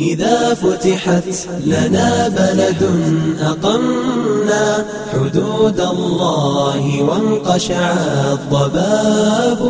إذا فتحت لنا بلد أقمنا حدود الله وانقشع الضباب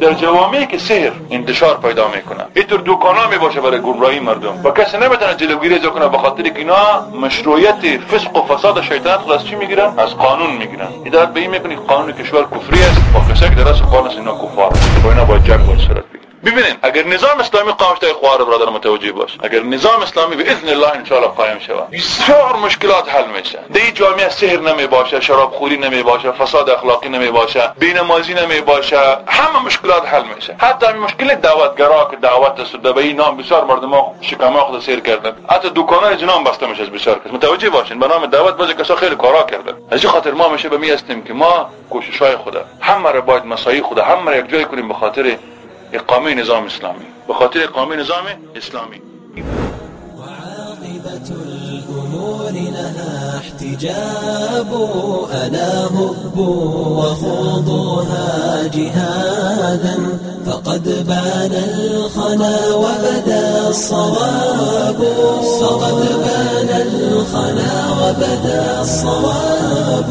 در جوامعی که سحر انتشار پیدا میکنه اینطور دوکانا می باشه برای گمراهی مردم. و کسی نمیتونه جلوگیری از کنه به خاطر اینا مشروعیت فسق و فساد شیطان خود از چی میگیرن؟ از قانون میگیرن. این به این میکنه قانون کشور کفری است و کسی که در قانون اینا کفار با اینا باید جنگ باید صورت ببینید اگر نظام اسلامی قائم شده خوار برادر متوجه باش اگر نظام اسلامی به اذن الله ان قایم شود بسیار مشکلات حل میشه. در جامعه سحر نمی باشه شراب خوری نمی باشه فساد اخلاقی نمی باشه بینمازی نمی باشه همه مشکلات حل میشه. حتی همین مشکل دعوتگرا که دعوت است به نام بسیار مردم شکما خود سیر کردن. حتی دکانای جنان بسته میشه بسیار کس. متوجه باشین به نام دعوت بعضی کسا خیلی کارا کردن. از خاطر ما میشه به می هستیم که ما کوشش های خدا همه را باید مسایی خدا همه را یک جای کنیم به خاطر اقامه نظام اسلامی به خاطر اقامه نظام اسلامی وعاقبة الأمور لها احتجاب. ألا هبوا وخوضوها جهادا. فقد بان الخنا وبدا الصواب. فقد بان الخنا وبدا الصواب.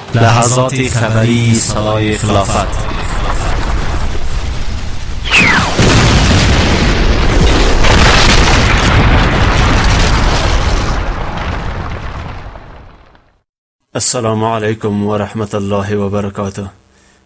لحظات خبری صدای خلافت. السلام علیکم و رحمت الله و برکاته.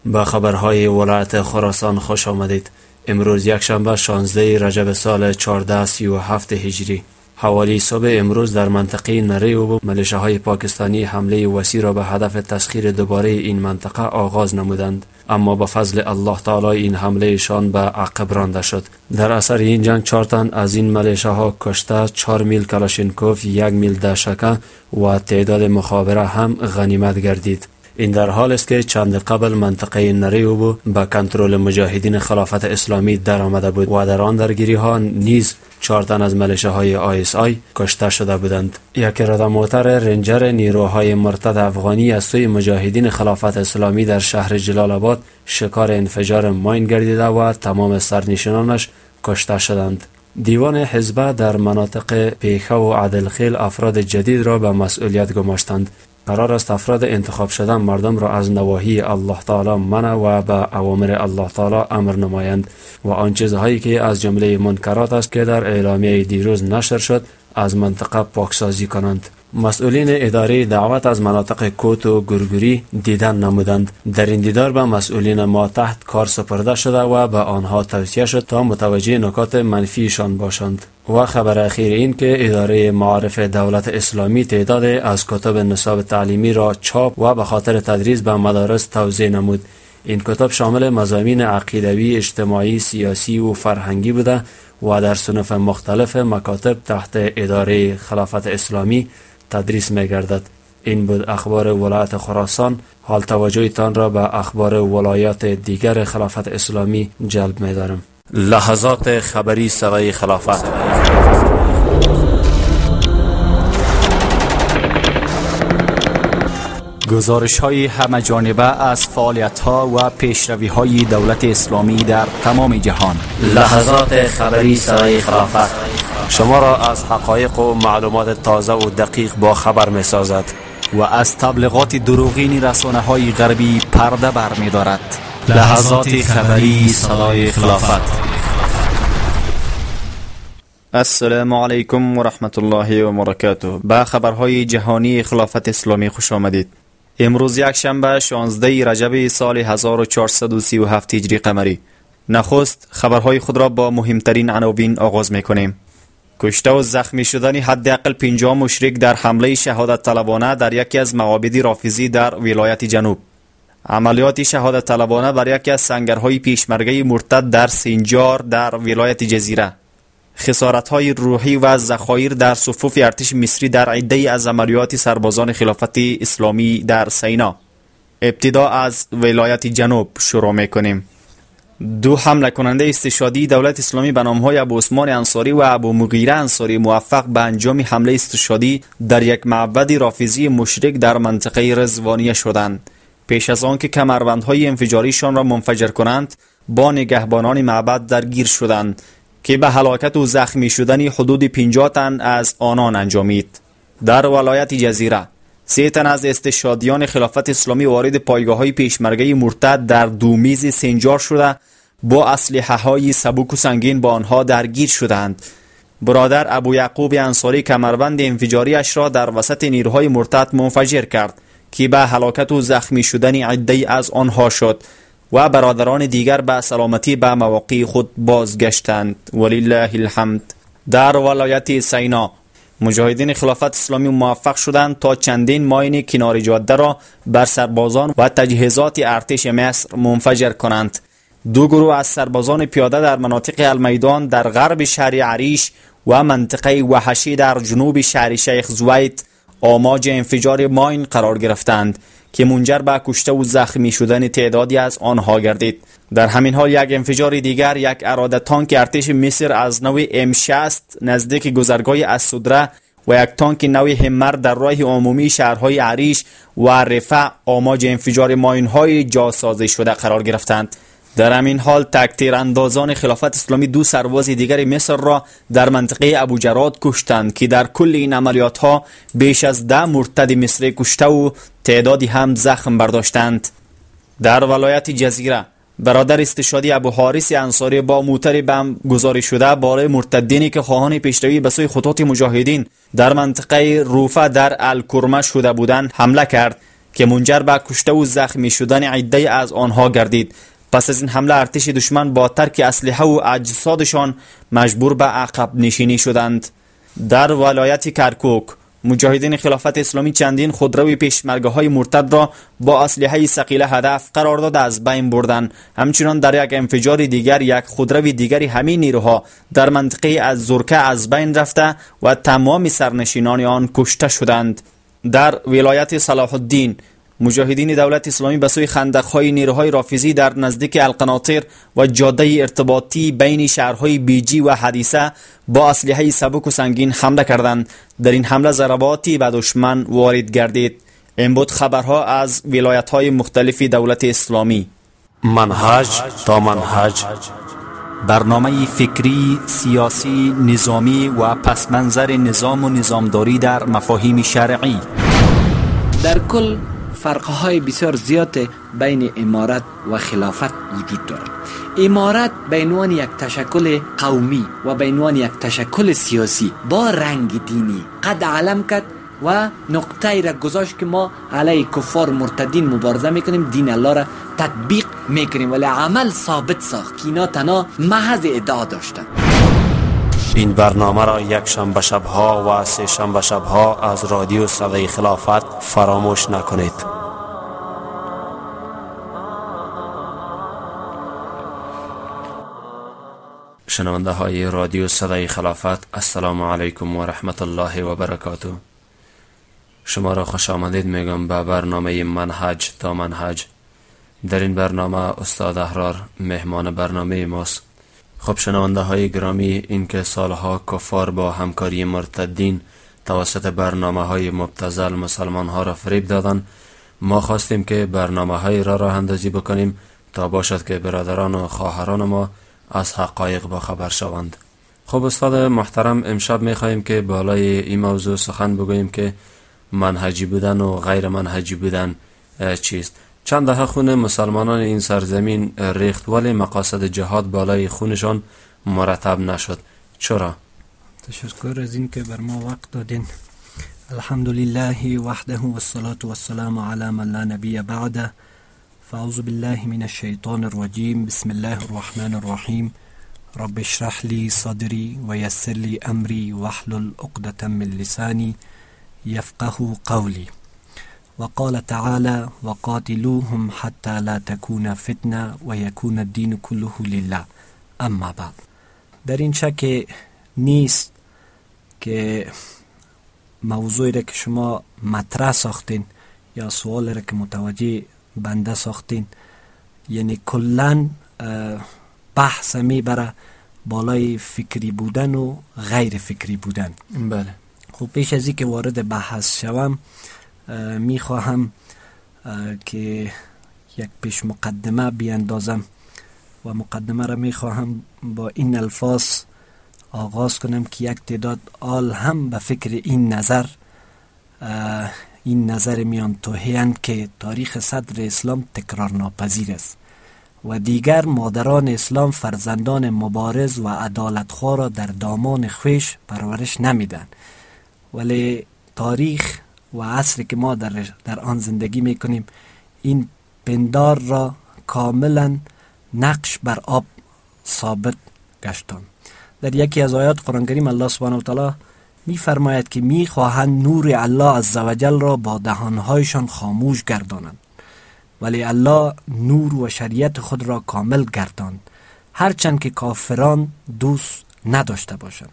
با خبرهای ولایت خراسان خوش آمدید. امروز یک شنبه 16 رجب سال 1437 هجری. حوالی صبح امروز در منطقه نره و ملیشه های پاکستانی حمله وسیع را به هدف تسخیر دوباره این منطقه آغاز نمودند. اما به فضل الله تعالی این حمله شان به عقب رانده شد. در اثر این جنگ چهار تن از این ملیشه ها کشته چهار میل کلاشینکوف یک میل دشکه و تعداد مخابره هم غنیمت گردید. این در حال است که چند قبل منطقه نریوبو به کنترل مجاهدین خلافت اسلامی در آمده بود و در آن درگیری ها نیز چهار تن از ملشه های آی اس آی کشته شده بودند. یک موتر رنجر نیروهای مرتد افغانی از سوی مجاهدین خلافت اسلامی در شهر جلال آباد شکار انفجار ماین گردیده و تمام سرنشینانش کشته شدند. دیوان حزبه در مناطق پیخه و عدلخیل افراد جدید را به مسئولیت گماشتند. قرار است افراد انتخاب شدن مردم را از نواهی الله تعالی منع و به اوامر الله تعالی امر نمایند و آن چیزهایی که از جمله منکرات است که در اعلامیه دیروز نشر شد از منطقه پاکسازی کنند. مسئولین اداره دعوت از مناطق کوت و گرگوری دیدن نمودند. در این دیدار به مسئولین ما تحت کار سپرده شده و به آنها توصیه شد تا متوجه نکات منفیشان باشند. و خبر اخیر این که اداره معارف دولت اسلامی تعداد از کتب نصاب تعلیمی را چاپ و به خاطر تدریس به مدارس توضیح نمود. این کتاب شامل مزامین عقیدوی اجتماعی سیاسی و فرهنگی بوده و در صنف مختلف مکاتب تحت اداره خلافت اسلامی تدریس می گردد این بود اخبار ولایت خراسان. حال توجهتان را به اخبار ولایات دیگر خلافت اسلامی جلب می دارم لحظات خبری سوی خلافت. گزارش های همه جانبه از فعالیت ها و پیشروی های دولت اسلامی در تمام جهان. لحظات خبری سرای خلافت. شما را از حقایق و معلومات تازه و دقیق با خبر می سازد و از تبلیغات دروغین رسانه های غربی پرده بر می دارد لحظات خبری صدای خلافت. السلام علیکم و رحمت الله و برکاته. به خبرهای جهانی خلافت اسلامی خوش آمدید. امروز یک شنبه 16 رجب سال 1437 هجری قمری. نخست خبرهای خود را با مهمترین عناوین آغاز می کنیم کشته و زخمی شدن حداقل 50 مشرک در حمله شهادت طلبانه در یکی از معابد رافیزی در ولایت جنوب. عملیات شهادت طلبانه بر یکی از سنگرهای پیشمرگه مرتد در سینجار در ولایت جزیره. خسارت های روحی و ذخایر در صفوف ارتش مصری در عده از عملیات سربازان خلافت اسلامی در سینا. ابتدا از ولایت جنوب شروع می کنیم دو حمله کننده استشادی دولت اسلامی به نام های ابو عثمان انصاری و ابو مغیره انصاری موفق به انجام حمله استشادی در یک معبد رافیزی مشرک در منطقه رزوانیه شدند. پیش از آنکه کمربندهای انفجاریشان را منفجر کنند با نگهبانان معبد درگیر شدند که به هلاکت و زخمی شدن حدود 50 تن از آنان انجامید. در ولایت جزیره سه تن از استشادیان خلافت اسلامی وارد پایگاه های پیشمرگه مرتد در دومیز سنجار شده. با اسلحه های سبک و سنگین با آنها درگیر شدند برادر ابو یعقوب انصاری کمربند انفجاریش را در وسط نیروهای مرتد منفجر کرد که به هلاکت و زخمی شدن عده از آنها شد و برادران دیگر به سلامتی به مواقع خود بازگشتند. ولله الحمد. در ولایت سینا مجاهدین خلافت اسلامی موفق شدند تا چندین ماین کنار جاده را بر سربازان و تجهیزات ارتش مصر منفجر کنند. دو گروه از سربازان پیاده در مناطق المیدان در غرب شهر عریش و منطقه وحشی در جنوب شهر شیخ زوید آماج انفجار ماین قرار گرفتند. که منجر به کشته و زخمی شدن تعدادی از آنها گردید. در همین حال یک انفجار دیگر یک اراده تانک ارتش مصر از نوع M60 نزدیک گذرگاه اسودره و یک تانک نوع همر در راه عمومی شهرهای عریش و رفع آماج انفجار ماین های جاسازی شده قرار گرفتند. در همین حال تکتیر اندازان خلافت اسلامی دو سرباز دیگر مصر را در منطقه ابوجراد کشتند که در کل این عملیات ها بیش از ده مرتد مصری کشته و تعدادی هم زخم برداشتند. در ولایت جزیره برادر استشادی ابو حارس انصاری با موتر بم گذاری شده بالای مرتدینی که خواهان پیشروی به سوی خطوط مجاهدین در منطقه روفه در الکرمه شده بودند حمله کرد که منجر به کشته و زخمی شدن عده از آنها گردید. پس از این حمله ارتش دشمن با ترک اسلحه و اجسادشان مجبور به عقب نشینی شدند. در ولایت کرکوک مجاهدین خلافت اسلامی چندین خودروی پیشمرگه های مرتد را با اسلحه ثقیله هدف قرار داده از بین بردن. همچنان در یک انفجار دیگر یک خودروی دیگری همین نیروها در منطقه از زرکه از بین رفته و تمام سرنشینان آن کشته شدند. در ولایت صلاح الدین مجاهدین دولت اسلامی به سوی خندقهای نیروهای رافیزی در نزدیک القناطر و جاده ارتباطی بین شهرهای بیجی و حدیثه با اسلحه سبک و سنگین حمله کردند. در این حمله ضرباتی به دشمن وارد گردید. این بود خبرها از ولایت های مختلف دولت اسلامی. منهج تا منهج. برنامه فکری، سیاسی، نظامی و پسمنظر نظام و نظامداری در مفاهیم شرعی. در کل فرقهای بسیار زیاد بین امارت و خلافت وجود دارد. امارت به عنوان یک تشکل قومی و به عنوان یک تشکل سیاسی با رنگ دینی قد علم کرد و نقطه را گذاشت که ما علیه کفار مرتدین مبارزه می‌کنیم دین الله را تطبیق می‌کنیم ولی عمل ثابت ساخت. که اینا تنها محض ادعا داشتن این برنامه را یک شنبه شبها و سه شنبه شبها از رادیو صدای خلافت فراموش نکنید. شنونده های رادیو صدای خلافت السلام علیکم و رحمت الله و برکاته. شما را خوش آمدید میگم به برنامه منهج تا منهج در این برنامه استاد احرار مهمان برنامه ماست. خب شنونده های گرامی این که سالها کفار با همکاری مرتدین توسط برنامه های مبتزل مسلمان ها را فریب دادن ما خواستیم که برنامه های را راه اندازی بکنیم تا باشد که برادران و خواهران ما از حقایق با خبر شوند. خب استاد محترم امشب می خواهیم که بالای این موضوع سخن بگوییم که منهجی بودن و غیر منهجی بودن چیست؟ چند دهه خون مسلمانان این سرزمین ریخت ولی مقاصد جهاد بالای خونشان مرتب نشد. چرا؟ تشکر از این که بر ما وقت دادین. الحمد لله وحده والصلاة والسلام على من لا نبی بعده. فاعوذ بالله من الشیطان الرجیم. بسم الله الرحمن الرحیم. رب اشرح لي صدري ويسر لي أمري واحلل عقدة من لساني يفقه قولي وقال تعالى وقاتلوهم حتى لا تكون فتنة ويكون الدين كله لله. اما بعد. در این شک نیست که موضوعی را که شما مطرح ساختین یا سوال را که متوجه بنده ساختین یعنی کلا بحث می‌بره بالای فکری بودن و غیر فکری بودن. بله. خب پیش از که وارد بحث شوم می‌خواهم که یک پیش مقدمه بیاندازم و مقدمه را می‌خواهم با این الفاظ آغاز کنم که یک تعداد آل هم به فکر این نظر این نظر میان توهیند که تاریخ صدر اسلام تکرار ناپذیر است و دیگر مادران اسلام فرزندان مبارز و عدالتخواه را در دامان خویش پرورش نمیدن ولی تاریخ و عصری که ما در, در آن زندگی می‌کنیم این پندار را کاملا نقش بر آب ثابت گشتان در یکی از آیات قرآن کریم الله سبحانه و تعالی می فرماید که می خواهند نور الله عزوجل را با دهانهایشان خاموش گردانند. ولی الله نور و شریعت خود را کامل گرداند. هرچند که کافران دوست نداشته باشند.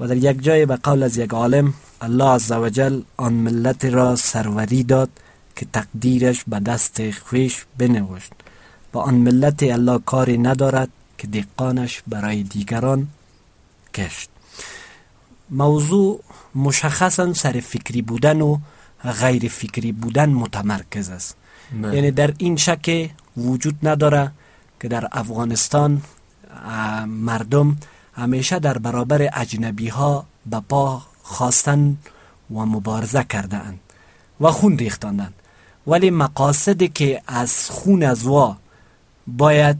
و در یک جای به قول از یک عالم الله عزوجل آن ملت را سروری داد که تقدیرش به دست خویش بنوشت. و آن ملت الله کاری ندارد که دقانش برای دیگران کشت. موضوع مشخصا سر فکری بودن و غیر فکری بودن متمرکز است. بله. یعنی در این شک وجود نداره که در افغانستان مردم همیشه در برابر اجنبی ها به پا خواستن و مبارزه کرده اند و خون ریختاندن ولی مقاصدی که از خون از وا باید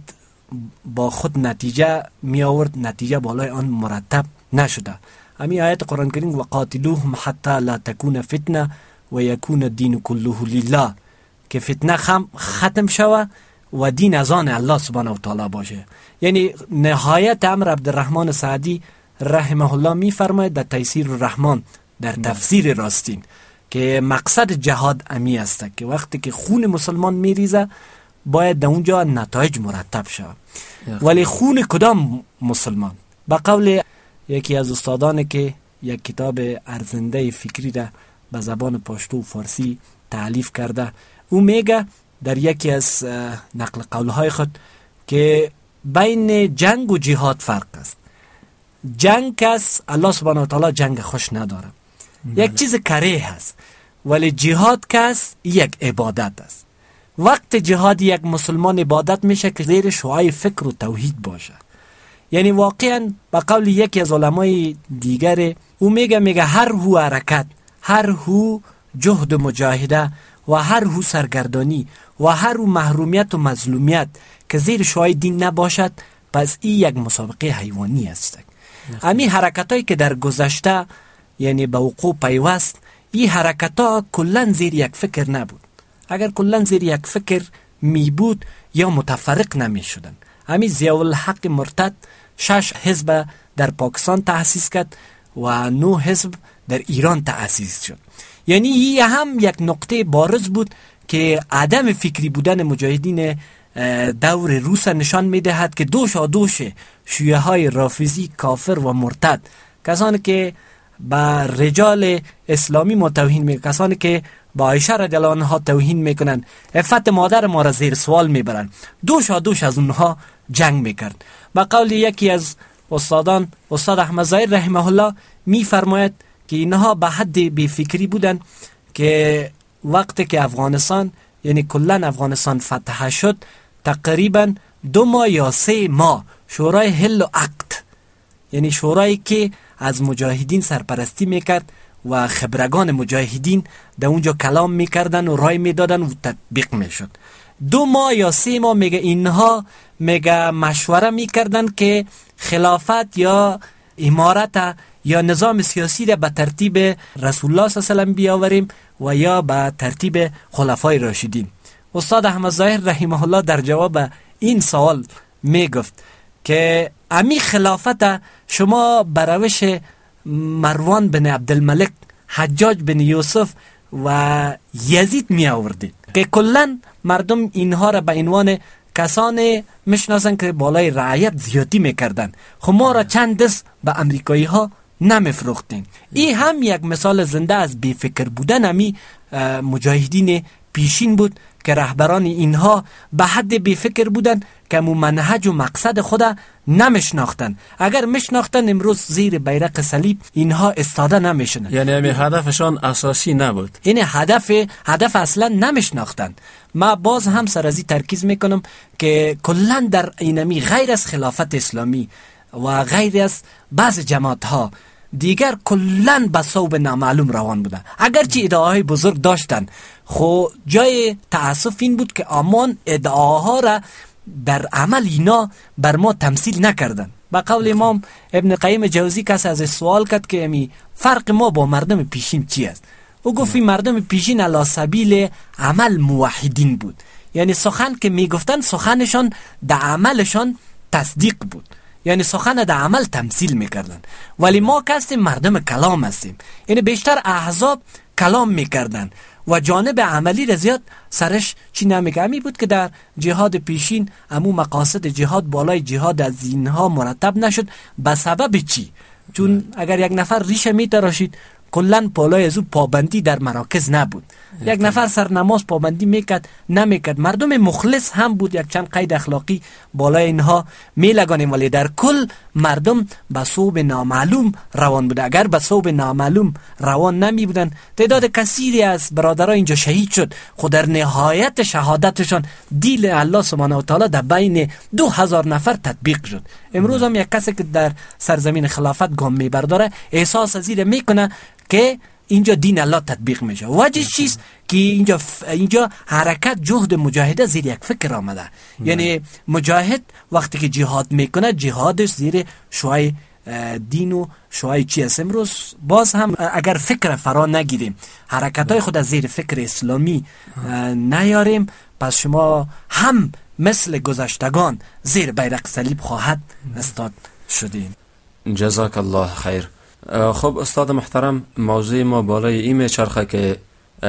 با خود نتیجه می آورد نتیجه بالای آن مرتب نشده. همین آیت قرآن کریم و قاتلوهم حتی لا تکون فتنه و یکون الدین کله لله. که فتنه خم ختم شوه و دین از آن الله سبحانه و تعالی باشه. یعنی نهایت امر عبدالرحمن سعدی رحمه الله می فرماید در تیسیر الرحمن در تفسیر راستین که مقصد جهاد امی است که وقتی که خون مسلمان میریزه باید در اونجا نتایج مرتب شود ولی خون کدام مسلمان؟ به قول یکی از استادان که یک کتاب ارزنده فکری را به زبان پشتو و فارسی تعلیف کرده او میگه در یکی از نقل قولهای خود که بین جنگ و جهاد فرق است. جنگ کس الله سبحانه و تعالی جنگ خوش نداره. یک بله. چیز کره هست ولی جهاد کس یک عبادت است. وقت جهاد یک مسلمان عبادت میشه که زیر شعای فکر و توحید باشه. یعنی واقعا به قول یکی از علمای دیگر او میگه میگه هر هو حرکت هر هو جهد مجاهده و هر هو سرگردانی و هر هو محرومیت و مظلومیت که زیر شعای دین نباشد پس این یک مسابقه حیوانی است. امی حرکت هایی که در گذشته یعنی به وقوع پیوست این حرکت ها کلن زیر یک فکر نبود. اگر کلا زیر یک فکر می بود یا متفرق نمی شدن. همین زیاول الحق مرتد شش حزب در پاکستان تأسیس کرد و نو حزب در ایران تأسیس شد. یعنی این هم یک نقطه بارز بود که عدم فکری بودن مجاهدین دور روس نشان می دهد که دوش دوش شیعه های رافیزی کافر و مرتد کسانی که به رجال اسلامی متوهین می کسانی که با عایشه رضی الله عنها توهین می‌کنن افت مادر ما را زیر سوال می‌برن دوش دوش از اونها جنگ می‌کرد. با قول یکی از استادان استاد احمد زایر رحمه الله میفرماید که اینها به حد بی فکری بودن که وقتی که افغانستان یعنی کلا افغانستان فتح شد تقریبا دو ماه یا سه ماه شورای حل و عقد یعنی شورایی که از مجاهدین سرپرستی می‌کرد و خبرگان مجاهدین در اونجا کلام می‌کردن و رای می‌دادن و تطبیق می‌شد. دو ماه یا سه ماه میگه اینها میگه مشوره می‌کردن که خلافت یا امارت یا نظام سیاسی را به ترتیب رسول الله صلی الله علیه و بیاوریم و یا به ترتیب خلفای راشدین. استاد احمد ظاهر رحمه الله در جواب این سوال می گفت که امی خلافت شما بروش مروان بن عبدالملک حجاج بن یوسف و یزید می آوردید که کلا مردم اینها را به عنوان کسان می‌شناسن که بالای رعیت زیادی می‌کردن خب ما را چند دست به امریکایی ها نمیفروختیم. این هم یک مثال زنده از بیفکر بودن امی مجاهدین پیشین بود که رهبران اینها به حد بیفکر بودن که مو منهج و مقصد خدا نمیشناختن. اگر میشناختن امروز زیر بیرق صلیب اینها استاده نمیشن یعنی همین هدفشان اساسی نبود. این هدف هدف اصلا نمیشناختن. ما باز هم سر ازی ترکیز می‌کنم که کلا در اینمی غیر از خلافت اسلامی و غیر از بعض جماعت ها دیگر کلا به صوب نامعلوم روان بودن اگرچه ادعاهای بزرگ داشتن خو جای تاسف این بود که آمان ادعاها را در عمل اینا بر ما تمثیل نکردن. با قول امام ابن قیم جوزی کس از سوال کرد که امی فرق ما با مردم پیشین چی است؟ او گفت مردم پیشین علا سبیل عمل موحدین بود. یعنی سخن که می‌گفتن سخنشان در عملشان تصدیق بود. یعنی سخن در عمل تمثیل می‌کردن. ولی ما که مردم کلام هستیم. یعنی بیشتر احزاب کلام می‌کردن. و جانب عملی را زیاد سرش چی نمیگه؟ امی بود که در جهاد پیشین امو مقاصد جهاد بالای جهاد از اینها مرتب نشد. به سبب چی؟ چون اگر یک نفر ریشه می تراشید کلا بالای از او پابندی در مراکز نبود. یک نفر سر نماز پابندی می‌کرد نمی‌کرد. مردم مخلص هم بود یک چند قید اخلاقی بالای اینها میلگانیم. ولی در کل مردم به صوب نامعلوم روان بوده اگر به صوب نامعلوم روان نمی بودن تعداد کثیری از برادران اینجا شهید شد. خود در نهایت شهادتشان دیل الله سبحانه و تعالی در بین دو هزار نفر تطبیق شد. امروز هم یک کسی که در سرزمین خلافت گام میبرداره احساس از می‌کنه که اینجا دین الله تطبیق میشه. وجه چیست؟ که اینجا اینجا حرکت جهد مجاهده زیر یک فکر آمده. یعنی مجاهد وقتی که جهاد می‌کنه جهادش زیر شوای دین و شوای چی است امروز باز هم اگر فکر فرا نگیریم حرکت های خود از زیر فکر اسلامی نیاریم پس شما هم مثل گذشتگان زیر بیرق صلیب خواهد استاد شدیم جزاک الله خیر. خب استاد محترم موضوع ما بالای این چرخه که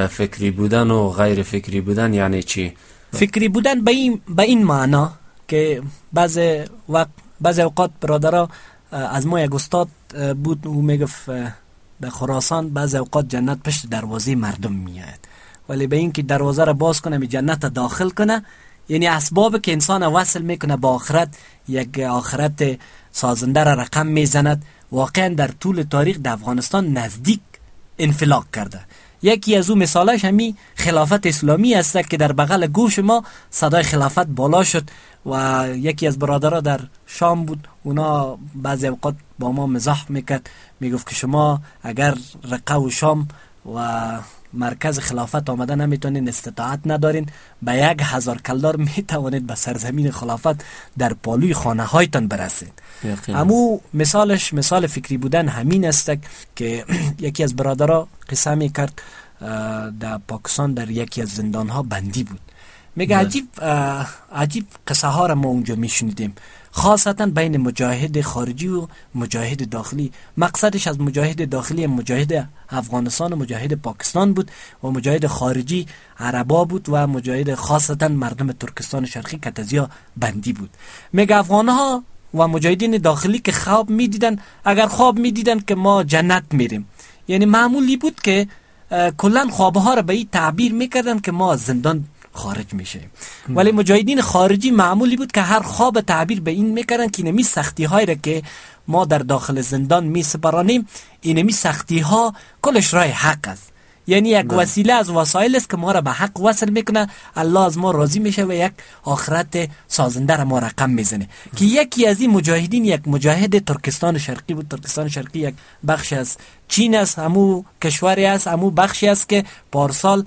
فکری بودن و غیر فکری بودن یعنی چی؟ فکری بودن به این, به این معنا که بعض وقت بعض اوقات برادرها از ما یک استاد بود او می‌گفت در خراسان بعض اوقات جنت پشت دروازه مردم میاد ولی به اینکه دروازه را باز کنه می جنت داخل کنه یعنی اسباب که انسان وصل می‌کنه با آخرت یک آخرت سازنده را رقم می‌زند واقعا در طول تاریخ در افغانستان نزدیک انفلاق کرده. یکی از او مثالش همی خلافت اسلامی است که در بغل گوش ما صدای خلافت بالا شد و یکی از برادرها در شام بود. اونا بعضی اوقات با ما مزاح می‌کرد. می‌گفت که شما اگر رقه و شام و مرکز خلافت آمده نمی‌تونین استطاعت ندارین. به یک هزار کلدار می‌توانید به سرزمین خلافت در پالوی خانه هایتان برسید امو مثالش مثال فکری بودن همین است که یکی از برادرها قصه می کرد در پاکستان در یکی از زندان ها بندی بود. میگه بله. عجیب عجیب قصه ها را ما اونجا میشنیدیم. خاصتا بین مجاهد خارجی و مجاهد داخلی. مقصدش از مجاهد داخلی مجاهد افغانستان و مجاهد پاکستان بود و مجاهد خارجی عربا بود و مجاهد خاصتا مردم ترکستان شرقی کتزیا بندی بود. میگه افغان ها و مجاهدین داخلی که خواب می‌دیدن اگر خواب می‌دیدن که ما جنت میریم. یعنی معمولی بود که کلا خوابها را به این تعبیر می‌کردن که ما زندان خارج میشه. ولی مجاهدین خارجی معمولی بود که هر خواب تعبیر به این می‌کردن که نمی سختی های را که ما در داخل زندان می سپرانیم اینمی سختی ها کلش رای حق است. یعنی یک وسیله از وسایل است که ما را به حق وصل می‌کنه. الله از ما راضی میشه و یک آخرت سازنده را ما رقم می‌زنه. که یکی از این مجاهدین یک مجاهد ترکستان شرقی بود. ترکستان شرقی یک بخش از چین است همو کشوری است همو بخشی است که پارسال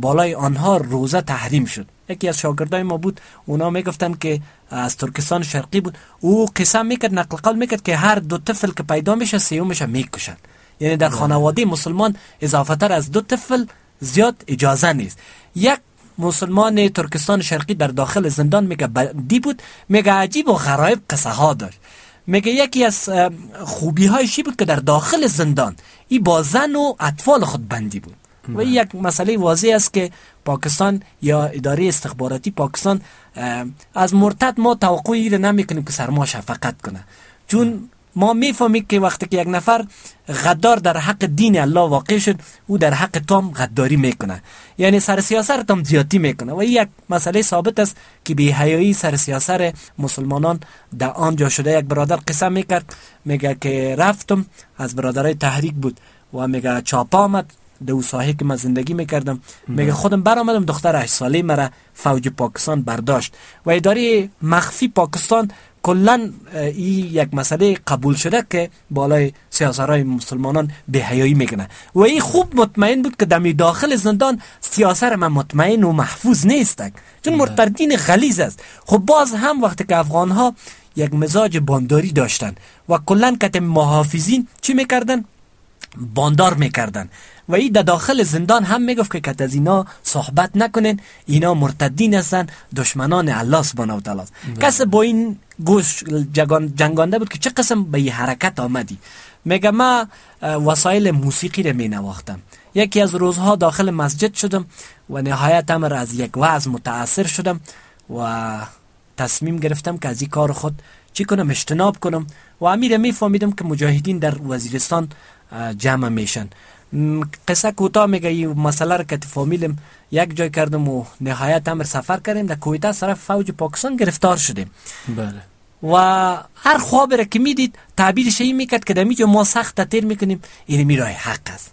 بالای آنها روزه تحریم شد. یکی از شاگردای ما بود. اونا می‌گفتن که از ترکستان شرقی بود. او قسم می‌کرد نقل قول می‌کرد که هر دو طفل که پیدا میشه سیومش می‌کشن یعنی در خانواده مسلمان اضافه تر از دو طفل زیاد اجازه نیست. یک مسلمان ترکستان شرقی در داخل زندان میگه دی بود میگه عجیب و غرایب قصه ها داشت. میگه یکی از خوبی هایشی بود که در داخل زندان ای با زن و اطفال خود بندی بود. و این یک مسئله واضح است که پاکستان یا اداره استخباراتی پاکستان از مرتد ما توقعی رو نمی‌کنیم که سر ما شفقت کنه. چون ما می‌فهمیم که وقتی که یک نفر غدار در حق دین الله واقع شد او در حق تام غداری می‌کنه. یعنی سر سیاست هم زیادی می‌کنه. و یک مسئله ثابت است که بی حیایی سر سیاست مسلمانان در آنجا شده یک برادر قسم می‌کرد. میگه که رفتم از برادرای تحریک بود. و میگه چاپا آمد. دو ساحه که من زندگی می‌کردم. میگه خودم برآمدم دختر 8 ساله مرا فوج پاکستان برداشت. و اداره مخفی پاکستان کلا این یک مسئله قبول شده که بالای سیاسرهای مسلمانان به حیایی می‌کنه. و این خوب مطمئن بود که دمی داخل زندان سیاسر من مطمئن و محفوظ نیست. چون مرتدین غلیظ است. خب باز هم وقتی که افغان ها یک مزاج بانداری داشتن و کلا کتم محافظین چی می‌کردن؟ باندار می‌کردن. و ای در داخل زندان هم می‌گفت که کت از اینا صحبت نکنین. اینا مرتدین هستن دشمنان الله سبحانه و تعالی بله. کس با این گوش جنگانده بود که چه قسم به این حرکت آمدی. میگه ما وسایل موسیقی رو می نواختم یکی از روزها داخل مسجد شدم و نهایت امر از یک وعظ متاثر شدم و تصمیم گرفتم که از این کار خود چی کنم اجتناب کنم. و امیر میفهمیدم که مجاهدین در وزیرستان جمع میشن. قصه کوتاه میگه این مسئله رو که فامیلم یک جای کردم و نهایت امر سفر کردیم در کویتا طرف فوج پاکستان گرفتار شدیم. بله. و هر خواب را که می‌دید تعبیرش این می‌کرد که در ما سخت تیر می‌کنیم. این میرای حق است.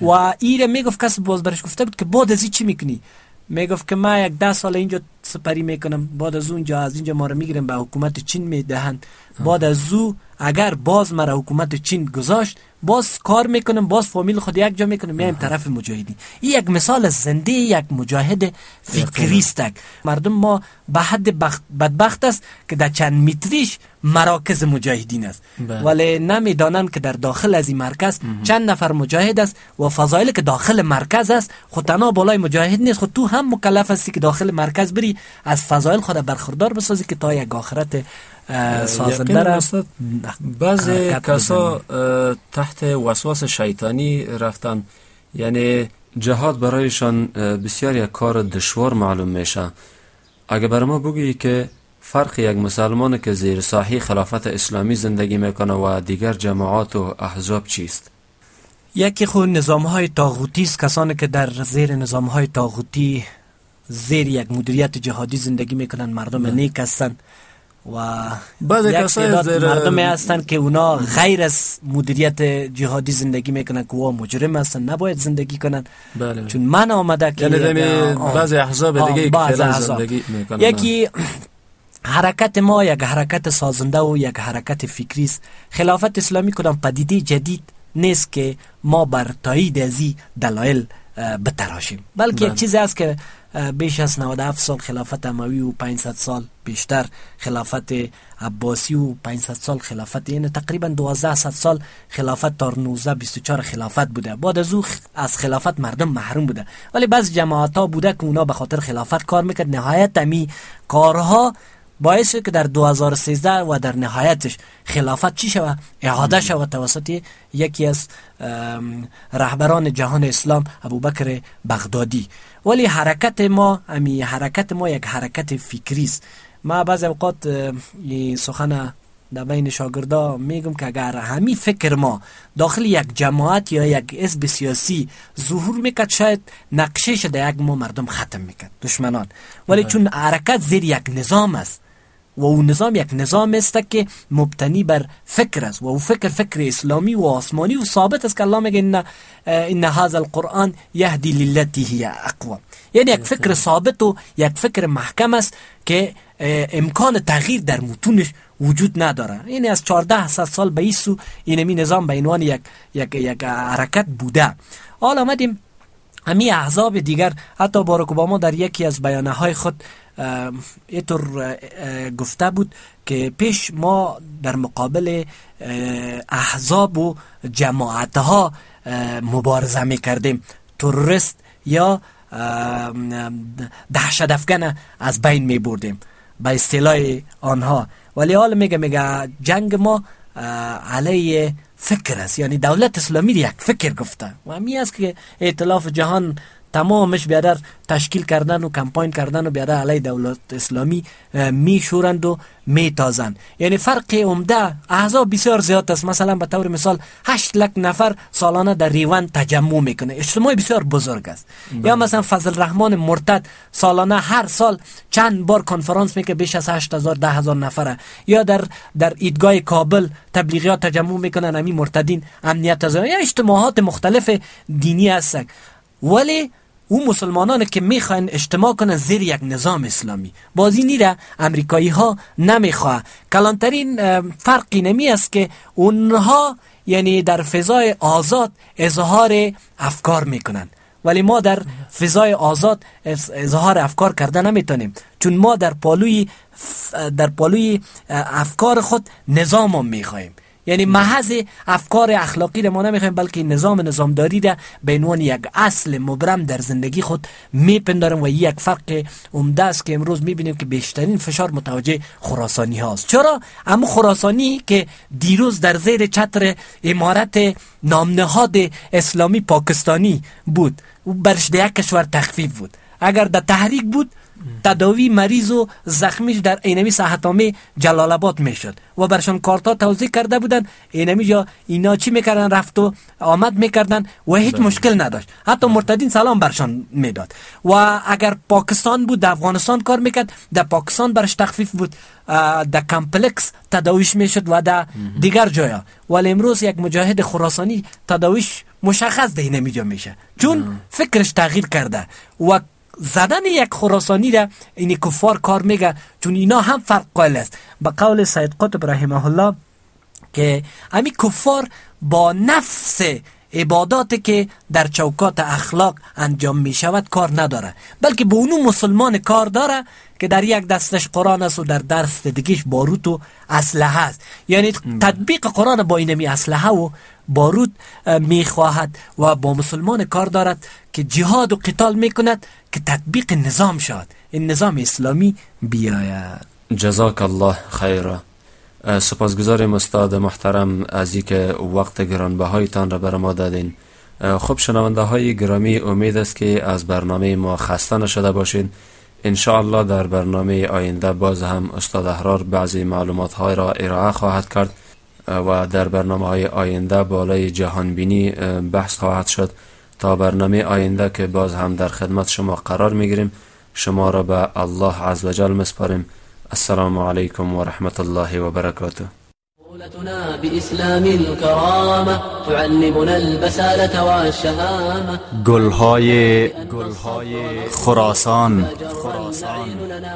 و این می‌گفت کس باز برش گفته بود که بعد از چی می‌کنی؟ می‌گفت که ما یک ده سال اینجا سپری می‌کنم. بعد از اونجا از اینجا ما رو می‌گیریم به حکومت چین می‌دهند. بعد از او اگر باز مرا حکومت چین گذاشت باز کار می‌کنم باز فامیل خود یک جا می‌کنم میایم طرف مجاهدین این یک مثال زنده یک مجاهد فکری است. مردم ما به حد بدبخت است که در چند میتریش مراکز مجاهدین است. بله. ولی نمی‌دانند که در داخل از این مرکز چند نفر مجاهد است و فضایل که داخل مرکز است خود تنها بالای مجاهد نیست. خود تو هم مکلف هستی که داخل مرکز بری از فضایل خود برخوردار بسازی که تا یک آخرت سازنده را بعضی کسا تحت وسواس شیطانی رفتن. یعنی جهاد برایشان بسیار یک کار دشوار معلوم میشه. اگه بر ما بگویی که فرق یک مسلمان که زیر ساحی خلافت اسلامی زندگی می‌کنه و دیگر جماعات و احزاب چیست؟ یکی خود نظام های تاغوتی است. کسانی که در زیر نظام های تاغوتی زیر یک مدیریت جهادی زندگی می‌کنن مردم بله. نیک هستند و بعد کسای مردم هستن که اونا غیر از مدیریت جهادی زندگی می‌کنن که مجرم هستن نباید زندگی کنن بله. چون من آمده که یعنی بعضی احزاب دیگه زندگی می‌کنن یکی حرکت ما یک حرکت سازنده و یک حرکت فکری است. خلافت اسلامی کدام پدیده جدید نیست که ما بر تایید ازی دلایل بتراشیم. بلکه یک بله. چیزی است که بیش از 97 سال خلافت اموی و 500 سال بیشتر خلافت عباسی و 500 سال خلافت یعنی تقریبا 1200 سال خلافت تا 19 24 خلافت بوده. بعد از او از خلافت مردم محروم بوده. ولی بعض جماعت ها بوده که اونا به خاطر خلافت کار می‌کرد. نهایت امی کارها باعث که در 2013 و در نهایتش خلافت چی شود؟ اعاده شود توسط یکی از رهبران جهان اسلام ابوبکر بغدادی. ولی حرکت ما امی حرکت ما یک حرکت فکری است. ما بعض اوقات سخن در بین شاگردا میگم که اگر همی فکر ما داخل یک جماعت یا یک حزب سیاسی ظهور می‌کرد شاید نقشه در یک ما مردم ختم می‌کرد. دشمنان. ولی بله. چون حرکت زیر یک نظام است و او نظام یک نظام است که مبتنی بر فکر است. و او فکر فکر اسلامی و آسمانی و ثابت است که الله میگه ان ان هذا القرآن یهدی للتی هی اقوام یعنی یک فکر ثابت و یک فکر محکم است که امکان تغییر در متونش وجود نداره. یعنی از 14 سال به این سو اینمی نظام به عنوان یک یک یک حرکت بوده. حالا آمدیم امی احزاب دیگر. حتی باراک اوباما در یکی از بیانه های خود اینطور گفته بود که پیش ما در مقابل احزاب و جماعت ها مبارزه می کردیم تروریست یا دهشت افغان از بین می بردیم به اصطلاح آنها. ولی حال میگه میگه جنگ ما علیه فکر است. یعنی دولت اسلامی یک فکر گفته. و همی است که اطلاف جهان تمامش بیادر تشکیل کردن و کمپاین کردن و بیادر علی دولت اسلامی می شورند و می تازند یعنی فرق عمده احزاب بسیار زیاد است. مثلا به طور مثال 8 لک نفر سالانه در ریوان تجمع می‌کنه. اجتماع بسیار بزرگ است. بله. یا مثلا فضل رحمان مرتد سالانه هر سال چند بار کنفرانس می‌کنه بیش از 8000 10000 نفره. یا در در ایدگاه کابل تبلیغیات تجمع می‌کنن همین مرتدین امنیت از یا اجتماعات مختلف دینی هستند. ولی او مسلمانان که می‌خواین اجتماع کنن زیر یک نظام اسلامی. بازی نیره امریکایی ها نمی‌خواه. کلانترین فرقی نمی است که اونها یعنی در فضای آزاد اظهار افکار می‌کنن. ولی ما در فضای آزاد اظهار افکار کرده نمی‌تونیم. چون ما در پالوی در پالوی افکار خود نظام می‌خواهیم. یعنی محض افکار اخلاقی را ما نمی‌خوایم بلکه نظام نظامداری را به عنوان یک اصل مبرم در زندگی خود میپنداریم و یک فرق عمده است که امروز می‌بینیم که بیشترین فشار متوجه خراسانی هاست. چرا؟ اما خراسانی که دیروز در زیر چتر امارت نامنهاد اسلامی پاکستانی بود او برش یک کشور تخفیف بود. اگر در تحریک بود تداوی مریض و زخمیش در اینمی صحتامه جلال آباد می‌شد و برشان کارتا توضیح کرده بودن اینمی جا اینا چی می‌کردن رفت و آمد می‌کردن و هیچ بله. مشکل نداشت. حتی مرتدین سلام برشان می‌داد. و اگر پاکستان بود در افغانستان کار می‌کرد در پاکستان برش تخفیف بود. در کمپلکس تداویش می‌شد و در دیگر جایا. ولی امروز یک مجاهد خراسانی تداویش مشخص ده اینمی جا میشه. چون فکرش تغییر کرده و زدن یک خراسانی را این کفار کار میگه چون اینا هم فرق قائل است. به قول سید قطب رحمه الله که امی کفار با نفس عباداتی که در چوکات اخلاق انجام می شود کار نداره بلکه به اونو مسلمان کار داره که در یک دستش قرآن است و در دست دیگیش باروت و اسلحه است. یعنی تطبیق قرآن با اینمی اسلحه و بارود می‌خواهد و با مسلمان کار دارد که جهاد و قتال می‌کند که تطبیق نظام شد این نظام اسلامی بیاید. جزاک الله خیره سپاسگزاریم استاد محترم از که وقت گرانبهایتان را بر ما دادین. خب شنونده های گرامی امید است که از برنامه ما خسته نشده باشین. الله در برنامه آینده باز هم استاد احرار بعضی معلومات های را ارائه خواهد کرد. و در برنامه های آینده بالای جهانبینی بحث خواهد شد. تا برنامه آینده که باز هم در خدمت شما قرار می‌گیریم شما را به الله عزوجل مسپاریم السلام علیکم و رحمت الله و برکاته. دولتنا بإسلام الكرامة تعلمنا البسالة والشهامة. گلهای خراسان.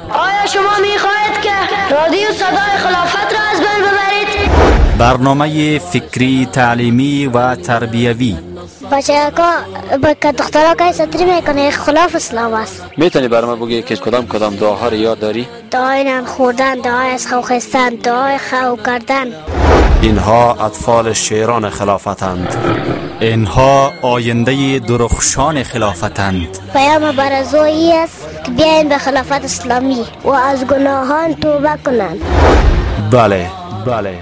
آیا شما می‌خواهید که رادیو صدای خلافت را از بین ببرید؟ برنامه فکری تعلیمی و تربیوی. بچه که دخترها که سطری می‌کنه خلاف اسلام است. می‌تونی برای ما بگی که کدام کدام دعاها رو یاد داری؟ دعای نان خوردن دعای از خو خستن دعای خو کردن. اینها اطفال شیران خلافتند. اینها آینده درخشان خلافتند. پیام برزویی است که بیاین به خلافت اسلامی و از گناهان توبه کنند. بله بله.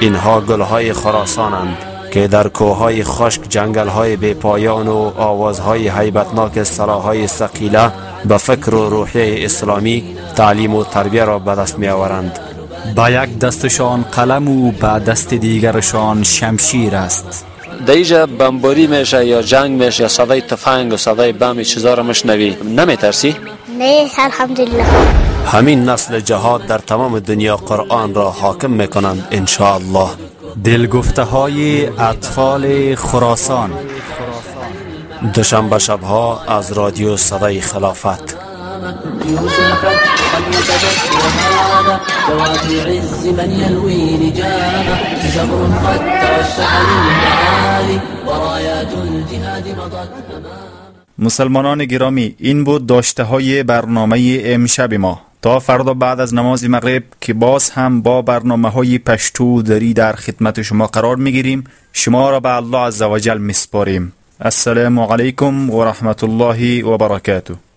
اینها گلهای خراسانند. که در کوههای خشک جنگلهای بپایان و آوازهای حیبتناک سراهای سقیله به فکر و روحیه اسلامی تعلیم و تربیه را به دست می آورند با یک دستشان قلم و به دست دیگرشان شمشیر است. دیجا بمباری میشه یا جنگ میشه یا صدای تفنگ و صدای بم چیزا را مشنوی. نمی ترسی؟ نه الحمدلله. همین نسل جهاد در تمام دنیا قرآن را حاکم می‌کنند انشاءالله. دلگفته های اطفال خراسان. دوشنبه شبها از رادیو صدای خلافت. مسلمانان گرامی این بود داشته های برنامه امشب ما. تا فردا بعد از نماز مغرب که باز هم با برنامه های پشتو دری در خدمت شما قرار می گیریم شما را به الله عزوجل سپاریم السلام علیکم و رحمت الله و برکاته.